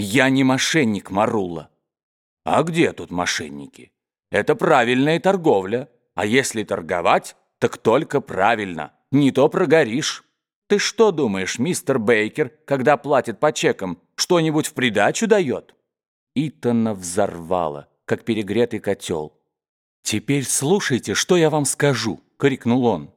Я не мошенник, Марула. А где тут мошенники? Это правильная торговля. А если торговать, так только правильно. Не то прогоришь. Ты что думаешь, мистер Бейкер, когда платит по чекам, что-нибудь в придачу дает? Итана взорвало, как перегретый котел. «Теперь слушайте, что я вам скажу», — крикнул он.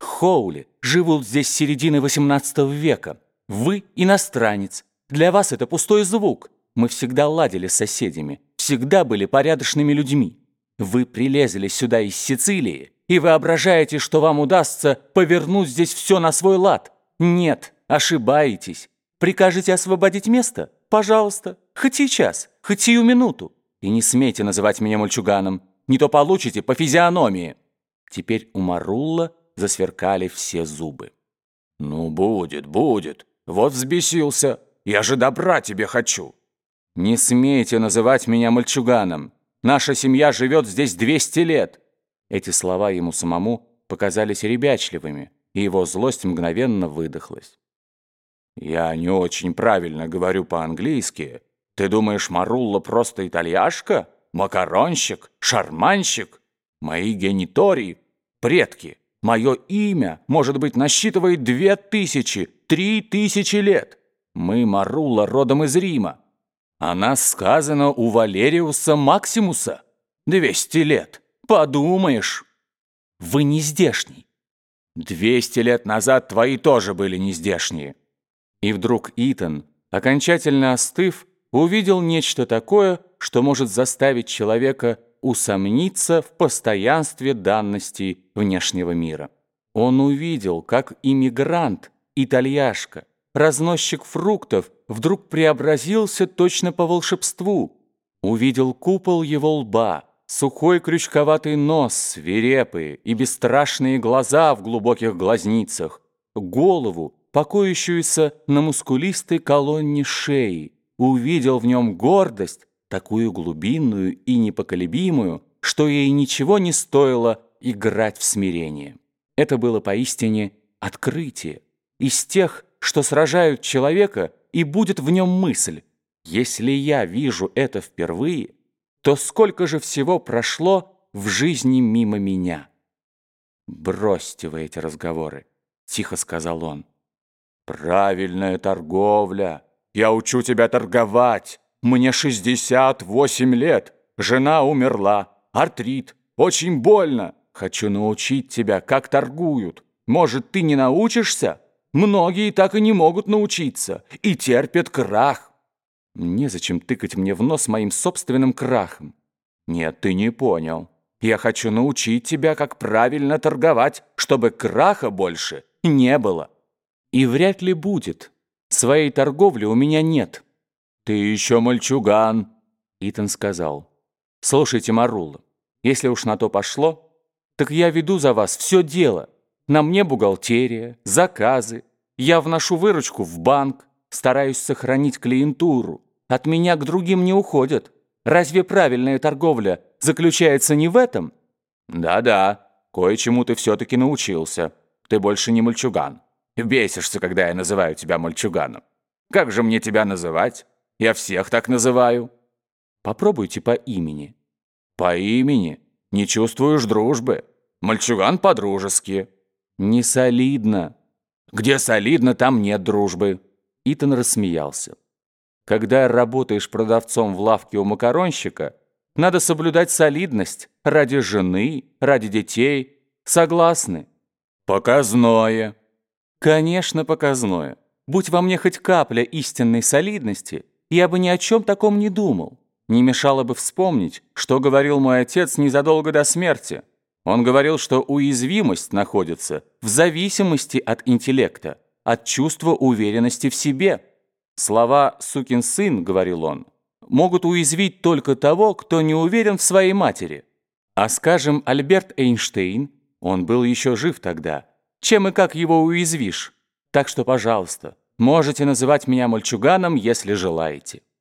«Хоули живут здесь с середины XVIII века. Вы иностранец. Для вас это пустой звук. Мы всегда ладили с соседями, всегда были порядочными людьми. Вы прилезли сюда из Сицилии и воображаете, что вам удастся повернуть здесь все на свой лад. Нет, ошибаетесь. Прикажете освободить место? Пожалуйста, хоть сейчас, хоть сию минуту. И не смейте называть меня мальчуганом, не то получите по физиономии». Теперь у Марулла засверкали все зубы. «Ну, будет, будет. Вот взбесился. Я же добра тебе хочу». «Не смейте называть меня мальчуганом. Наша семья живет здесь 200 лет». Эти слова ему самому показались ребячливыми, и его злость мгновенно выдохлась. «Я не очень правильно говорю по-английски. Ты думаешь, Марулла просто итальяшка? Макаронщик? Шарманщик? Мои генитории? Предки? Мое имя, может быть, насчитывает две тысячи, три тысячи лет. Мы Марулла родом из Рима. О нас сказано у Валериуса Максимуса. Двести лет. Подумаешь. Вы не здешний. Двести лет назад твои тоже были не здешние. И вдруг Итан, окончательно остыв, увидел нечто такое, что может заставить человека усомниться в постоянстве данностей внешнего мира. Он увидел, как иммигрант, итальяшка, разносчик фруктов вдруг преобразился точно по волшебству. Увидел купол его лба, сухой крючковатый нос, свирепые и бесстрашные глаза в глубоких глазницах, голову, покоящуюся на мускулистой колонне шеи, увидел в нем гордость, такую глубинную и непоколебимую, что ей ничего не стоило играть в смирение. Это было поистине открытие, из тех, что сражают человека, и будет в нем мысль. Если я вижу это впервые, то сколько же всего прошло в жизни мимо меня? «Бросьте вы эти разговоры», — тихо сказал он. «Правильная торговля. Я учу тебя торговать. Мне 68 лет. Жена умерла. Артрит. Очень больно. Хочу научить тебя, как торгуют. Может, ты не научишься? Многие так и не могут научиться. И терпят крах. Незачем тыкать мне в нос моим собственным крахом. Нет, ты не понял. Я хочу научить тебя, как правильно торговать, чтобы краха больше не было. И вряд ли будет. Своей торговли у меня нет. Ты еще мальчуган, Итан сказал. Слушайте, Марула, если уж на то пошло, так я веду за вас все дело. На мне бухгалтерия, заказы. Я вношу выручку в банк, стараюсь сохранить клиентуру. От меня к другим не уходят. Разве правильная торговля заключается не в этом? Да-да, кое-чему ты все-таки научился. Ты больше не мальчуган. Бесишься, когда я называю тебя мальчуганом. Как же мне тебя называть? Я всех так называю. Попробуйте по имени. По имени? Не чувствуешь дружбы. Мальчуган по-дружески. Не солидно. Где солидно, там нет дружбы. Итан рассмеялся. Когда работаешь продавцом в лавке у макаронщика, надо соблюдать солидность ради жены, ради детей. Согласны? Показное. Конечно, показное. Будь во мне хоть капля истинной солидности, я бы ни о чем таком не думал. Не мешало бы вспомнить, что говорил мой отец незадолго до смерти. Он говорил, что уязвимость находится в зависимости от интеллекта, от чувства уверенности в себе. Слова «сукин сын», — говорил он, могут уязвить только того, кто не уверен в своей матери. А скажем, Альберт Эйнштейн, он был еще жив тогда, чем и как его уязвишь? Так что, пожалуйста, можете называть меня мальчуганом, если желаете.